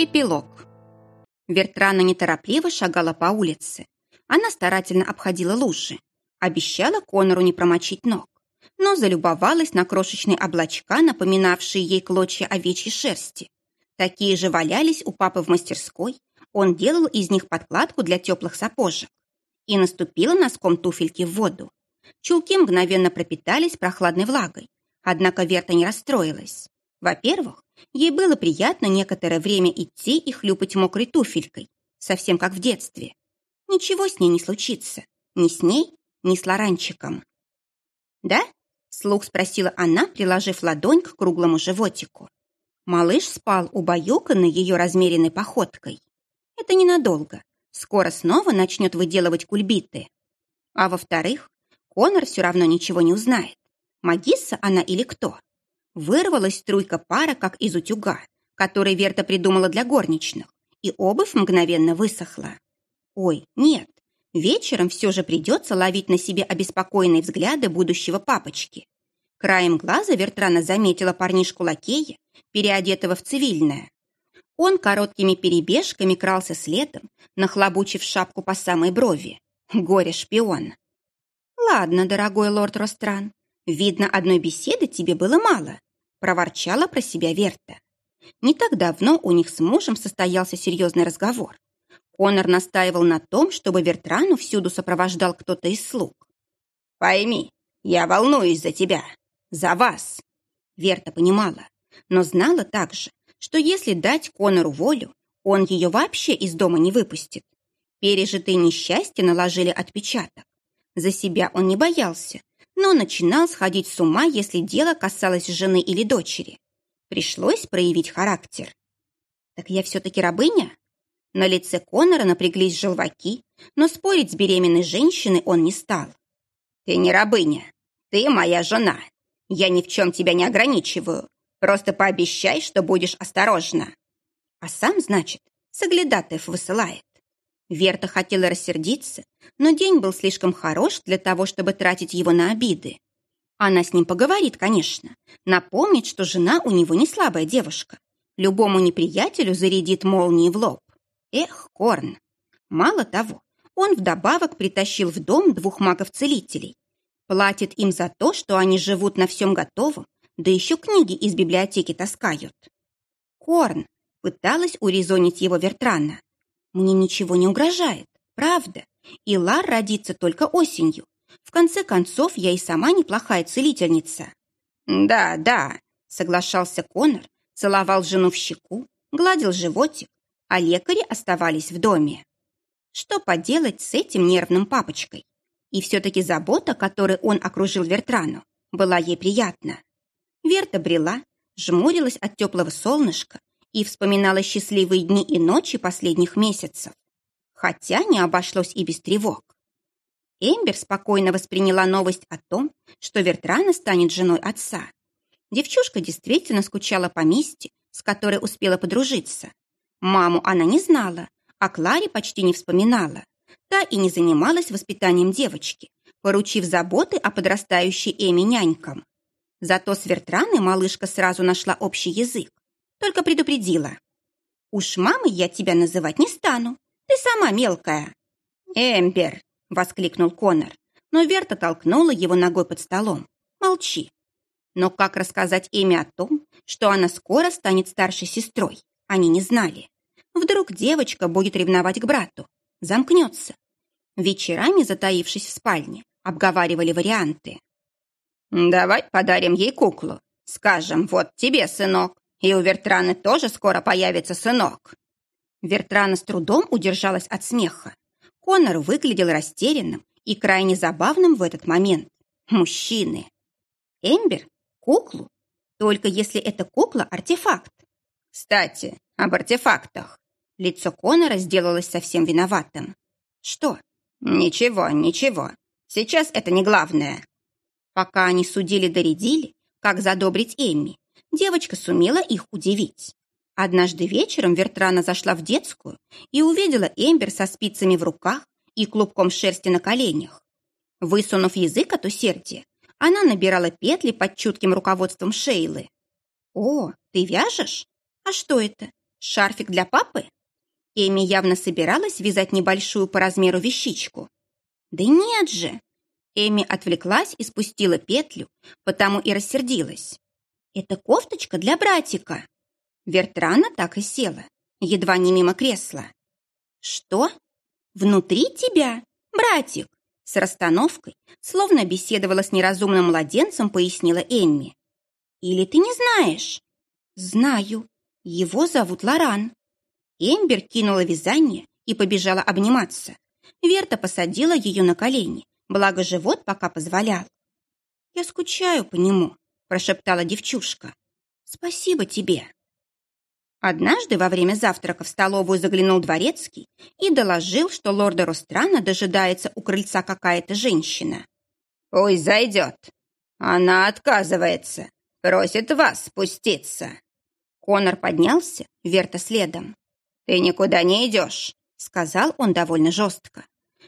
Эпилог. Вертрана неторопливо шагала по улице. Она старательно обходила лужи. Обещала Конору не промочить ног. Но залюбовалась на крошечные облачка, напоминавшие ей клочья овечьей шерсти. Такие же валялись у папы в мастерской. Он делал из них подкладку для теплых сапожек. И наступила носком туфельки в воду. Чулки мгновенно пропитались прохладной влагой. Однако Верта не расстроилась. Во-первых, ей было приятно некоторое время идти и хлюпать мокрой туфелькой, совсем как в детстве. Ничего с ней не случится. Ни с ней, ни с Лоранчиком. «Да?» — слух спросила она, приложив ладонь к круглому животику. Малыш спал убаюканный ее размеренной походкой. Это ненадолго. Скоро снова начнет выделывать кульбиты. А во-вторых, Конор все равно ничего не узнает. Магисса она или кто? Вырвалась струйка пара, как из утюга, который Верта придумала для горничных, и обувь мгновенно высохла. Ой, нет, вечером все же придется ловить на себе обеспокоенные взгляды будущего папочки. Краем глаза Вертрана заметила парнишку-лакея, переодетого в цивильное. Он короткими перебежками крался следом, нахлобучив шапку по самой брови. Горе-шпион. «Ладно, дорогой лорд Ростран, видно, одной беседы тебе было мало проворчала про себя Верта. Не так давно у них с мужем состоялся серьезный разговор. Конор настаивал на том, чтобы Вертрану всюду сопровождал кто-то из слуг. «Пойми, я волнуюсь за тебя, за вас!» Верта понимала, но знала также, что если дать Конору волю, он ее вообще из дома не выпустит. Пережитые несчастья наложили отпечаток. За себя он не боялся, но начинал сходить с ума, если дело касалось жены или дочери. Пришлось проявить характер. Так я все-таки рабыня? На лице Конора напряглись желваки, но спорить с беременной женщиной он не стал. Ты не рабыня. Ты моя жена. Я ни в чем тебя не ограничиваю. Просто пообещай, что будешь осторожна. А сам, значит, соглядатаев высылает. Верта хотела рассердиться, но день был слишком хорош для того, чтобы тратить его на обиды. Она с ним поговорит, конечно, напомнит, что жена у него не слабая девушка. Любому неприятелю зарядит молнии в лоб. Эх, Корн! Мало того, он вдобавок притащил в дом двух магов-целителей. Платит им за то, что они живут на всем готовом, да еще книги из библиотеки таскают. Корн пыталась урезонить его Вертрана. Мне ничего не угрожает, правда. И Лар родится только осенью. В конце концов, я и сама неплохая целительница. Да, да, соглашался Конор, целовал жену в щеку, гладил животик, а лекари оставались в доме. Что поделать с этим нервным папочкой? И все-таки забота, которой он окружил Вертрану, была ей приятна. Верта брела, жмурилась от теплого солнышка и вспоминала счастливые дни и ночи последних месяцев. Хотя не обошлось и без тревог. Эмбер спокойно восприняла новость о том, что Вертрана станет женой отца. Девчушка действительно скучала по месте, с которой успела подружиться. Маму она не знала, а Кларе почти не вспоминала. Та и не занималась воспитанием девочки, поручив заботы о подрастающей Эми нянькам. Зато с Вертраной малышка сразу нашла общий язык только предупредила. «Уж мамой я тебя называть не стану. Ты сама мелкая». «Эмбер!» — воскликнул Конор, но Верта толкнула его ногой под столом. «Молчи». Но как рассказать Эми о том, что она скоро станет старшей сестрой, они не знали. Вдруг девочка будет ревновать к брату, замкнется. Вечерами, затаившись в спальне, обговаривали варианты. «Давай подарим ей куклу. Скажем, вот тебе, сынок, и у Вертраны тоже скоро появится сынок». Вертрана с трудом удержалась от смеха. Конор выглядел растерянным и крайне забавным в этот момент. Мужчины. Эмбер? Куклу? Только если эта кукла – артефакт. Кстати, об артефактах. Лицо Конора сделалось совсем виноватым. Что? Ничего, ничего. Сейчас это не главное. Пока они судили-доредили, как задобрить Эмми, девочка сумела их удивить. Однажды вечером Вертрана зашла в детскую и увидела Эмбер со спицами в руках и клубком шерсти на коленях. Высунув язык от усердия, она набирала петли под чутким руководством Шейлы. «О, ты вяжешь? А что это? Шарфик для папы? Эми явно собиралась вязать небольшую по размеру вещичку. Да нет же! Эми отвлеклась и спустила петлю, потому и рассердилась. Это кофточка для братика. Вертрана так и села, едва не мимо кресла. Что? Внутри тебя? Братик? С расстановкой, словно беседовала с неразумным младенцем, пояснила Эмми. Или ты не знаешь? Знаю. Его зовут Лоран. Эмбер кинула вязание и побежала обниматься. Верта посадила ее на колени, благо живот пока позволял. «Я скучаю по нему», – прошептала девчушка. «Спасибо тебе». Однажды во время завтрака в столовую заглянул дворецкий и доложил, что лорда Ространа дожидается у крыльца какая-то женщина. «Пусть зайдет. Она отказывается. Просит вас спуститься». Конор поднялся, Верта следом. «Ты никуда не идешь», — сказал он довольно жестко.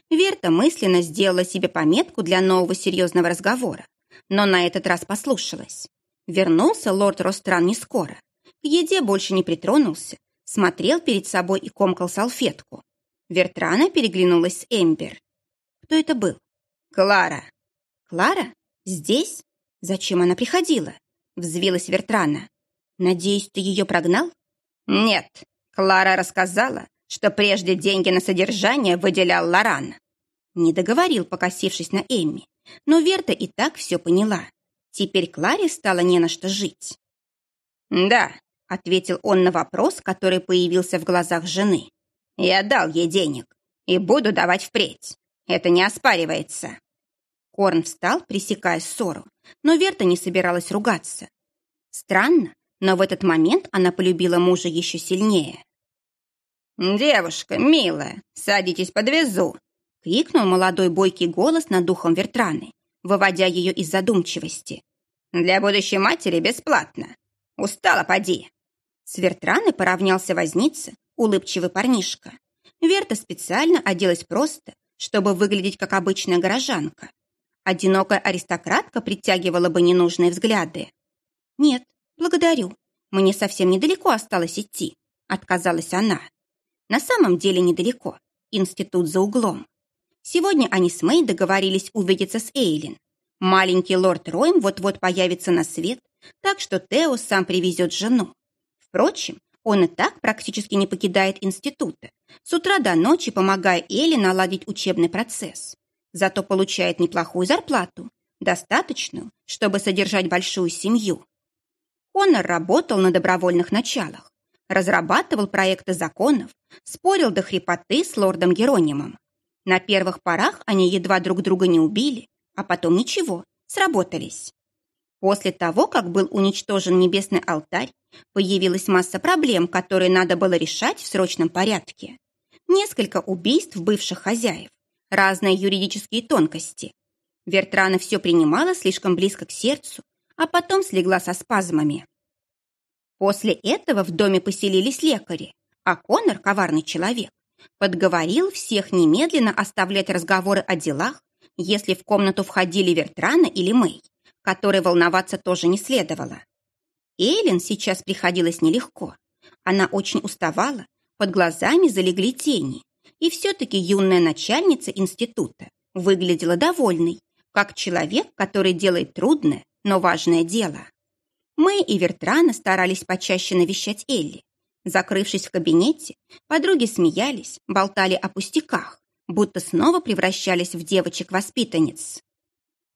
Верта мысленно сделала себе пометку для нового серьезного разговора, но на этот раз послушалась. Вернулся лорд Ростран не скоро. К еде больше не притронулся, смотрел перед собой и комкал салфетку. Вертрана переглянулась с Эмбер. Кто это был? Клара. Клара? Здесь? Зачем она приходила? Взвилась Вертрана. Надеюсь, ты ее прогнал? Нет, Клара рассказала, что прежде деньги на содержание выделял Лоран. Не договорил, покосившись на Эмми, но Верта и так все поняла. Теперь Кларе стало не на что жить. «Да», — ответил он на вопрос, который появился в глазах жены. «Я дал ей денег и буду давать впредь. Это не оспаривается». Корн встал, пресекая ссору, но Верта не собиралась ругаться. Странно, но в этот момент она полюбила мужа еще сильнее. «Девушка, милая, садитесь, подвезу!» — крикнул молодой бойкий голос над духом Вертраны, выводя ее из задумчивости. «Для будущей матери бесплатно. Устала, поди!» С Вертраны поравнялся возница, улыбчивый парнишка. Верта специально оделась просто, чтобы выглядеть как обычная горожанка. Одинокая аристократка притягивала бы ненужные взгляды. «Нет, «Благодарю. Мне совсем недалеко осталось идти», — отказалась она. На самом деле недалеко. Институт за углом. Сегодня они с Мэй договорились увидеться с Эйлин. Маленький лорд Ройм вот-вот появится на свет, так что Тео сам привезет жену. Впрочем, он и так практически не покидает института, с утра до ночи помогая Элли наладить учебный процесс. Зато получает неплохую зарплату, достаточную, чтобы содержать большую семью. Конор работал на добровольных началах, разрабатывал проекты законов, спорил до хрипоты с лордом Геронимом. На первых порах они едва друг друга не убили, а потом ничего, сработались. После того, как был уничтожен небесный алтарь, появилась масса проблем, которые надо было решать в срочном порядке. Несколько убийств бывших хозяев, разные юридические тонкости. Вертрана все принимала слишком близко к сердцу, а потом слегла со спазмами. После этого в доме поселились лекари, а Конор, коварный человек, подговорил всех немедленно оставлять разговоры о делах, если в комнату входили Вертрана или Мэй, которой волноваться тоже не следовало. Эйлин сейчас приходилось нелегко. Она очень уставала, под глазами залегли тени, и все-таки юная начальница института выглядела довольной, как человек, который делает трудное, но важное дело. Мы и Вертрана старались почаще навещать Элли. Закрывшись в кабинете, подруги смеялись, болтали о пустяках, будто снова превращались в девочек-воспитанниц.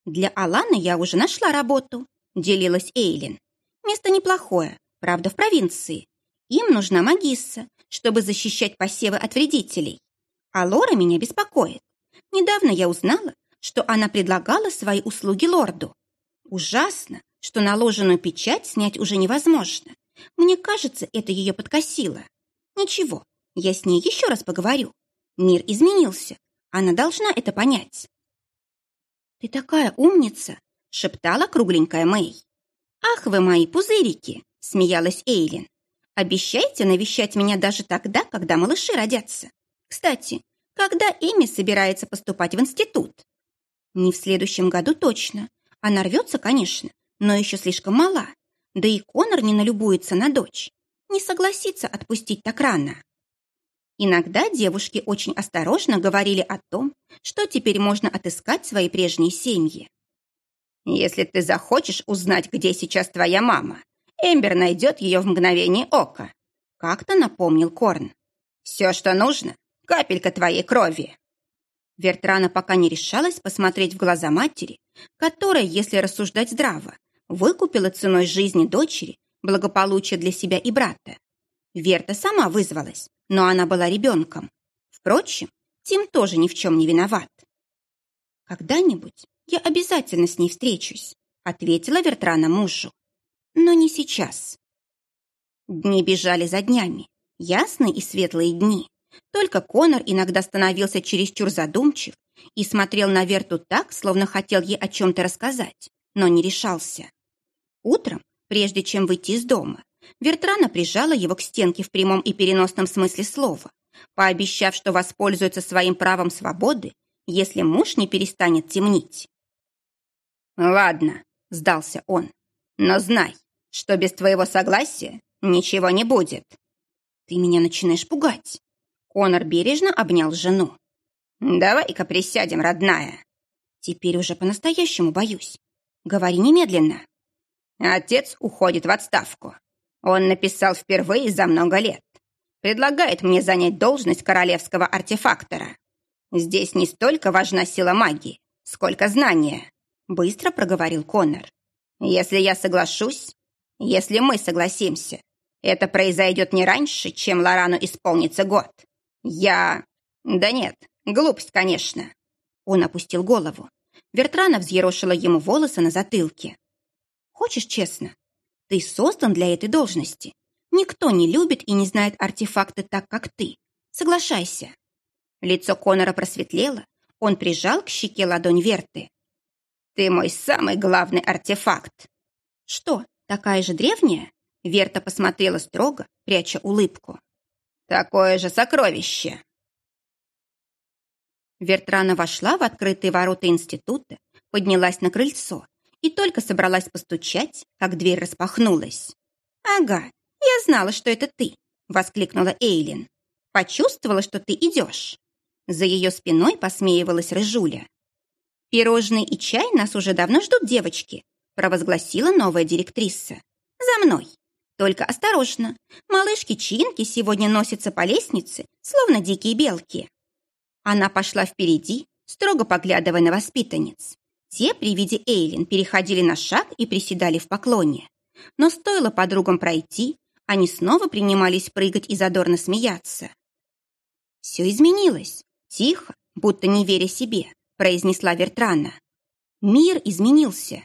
«Для Аланы я уже нашла работу», — делилась Эйлин. «Место неплохое, правда, в провинции. Им нужна магисса, чтобы защищать посевы от вредителей. А Лора меня беспокоит. Недавно я узнала, что она предлагала свои услуги лорду. Ужасно, что наложенную печать снять уже невозможно. Мне кажется, это ее подкосило. Ничего, я с ней еще раз поговорю. Мир изменился. Она должна это понять. «Ты такая умница!» — шептала кругленькая Мэй. «Ах вы мои пузырики!» — смеялась Эйлин. «Обещайте навещать меня даже тогда, когда малыши родятся. Кстати, когда Эми собирается поступать в институт?» «Не в следующем году точно. Она рвется, конечно, но еще слишком мала. Да и Конор не налюбуется на дочь. не согласится отпустить так рано. Иногда девушки очень осторожно говорили о том, что теперь можно отыскать свои прежние семьи. «Если ты захочешь узнать, где сейчас твоя мама, Эмбер найдет ее в мгновение ока», — как-то напомнил Корн. «Все, что нужно, капелька твоей крови». Вертрана пока не решалась посмотреть в глаза матери, которая, если рассуждать здраво, выкупила ценой жизни дочери благополучие для себя и брата. Верта сама вызвалась, но она была ребенком. Впрочем, Тим тоже ни в чем не виноват. «Когда-нибудь я обязательно с ней встречусь», ответила Вертрана мужу. «Но не сейчас». Дни бежали за днями, ясные и светлые дни. Только Конор иногда становился чересчур задумчив и смотрел на Верту так, словно хотел ей о чем-то рассказать, но не решался. Утром, прежде чем выйти из дома, Вертрана прижала его к стенке в прямом и переносном смысле слова, пообещав, что воспользуется своим правом свободы, если муж не перестанет темнить. «Ладно», — сдался он, — «но знай, что без твоего согласия ничего не будет». «Ты меня начинаешь пугать». Конор бережно обнял жену. «Давай-ка присядем, родная». «Теперь уже по-настоящему боюсь. Говори немедленно». Отец уходит в отставку. Он написал впервые за много лет. Предлагает мне занять должность королевского артефактора. Здесь не столько важна сила магии, сколько знания, быстро проговорил Конор. Если я соглашусь, если мы согласимся, это произойдет не раньше, чем Лорану исполнится год. Я... Да нет, глупость, конечно. Он опустил голову. Вертрана взъерошила ему волосы на затылке. Хочешь честно, ты создан для этой должности. Никто не любит и не знает артефакты так, как ты. Соглашайся». Лицо Конора просветлело. Он прижал к щеке ладонь Верты. «Ты мой самый главный артефакт». «Что, такая же древняя?» Верта посмотрела строго, пряча улыбку. «Такое же сокровище!» Вертрана вошла в открытые ворота института, поднялась на крыльцо и только собралась постучать, как дверь распахнулась. «Ага, я знала, что это ты!» — воскликнула Эйлин. «Почувствовала, что ты идешь!» За ее спиной посмеивалась Рыжуля. «Пирожные и чай нас уже давно ждут девочки», — провозгласила новая директриса. «За мной! Только осторожно, малышки-чинки сегодня носятся по лестнице, словно дикие белки». Она пошла впереди, строго поглядывая на воспитанниц. Те при виде Эйлин переходили на шаг и приседали в поклоне. Но стоило подругам пройти, они снова принимались прыгать и задорно смеяться. «Все изменилось. Тихо, будто не веря себе», — произнесла Вертрана. «Мир изменился.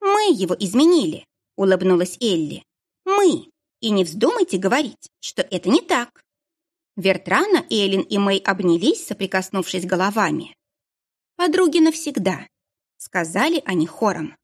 Мы его изменили», — улыбнулась Элли. «Мы. И не вздумайте говорить, что это не так». Вертрана, Эллин и Мэй обнялись, соприкоснувшись головами. «Подруги навсегда», сказали они хором.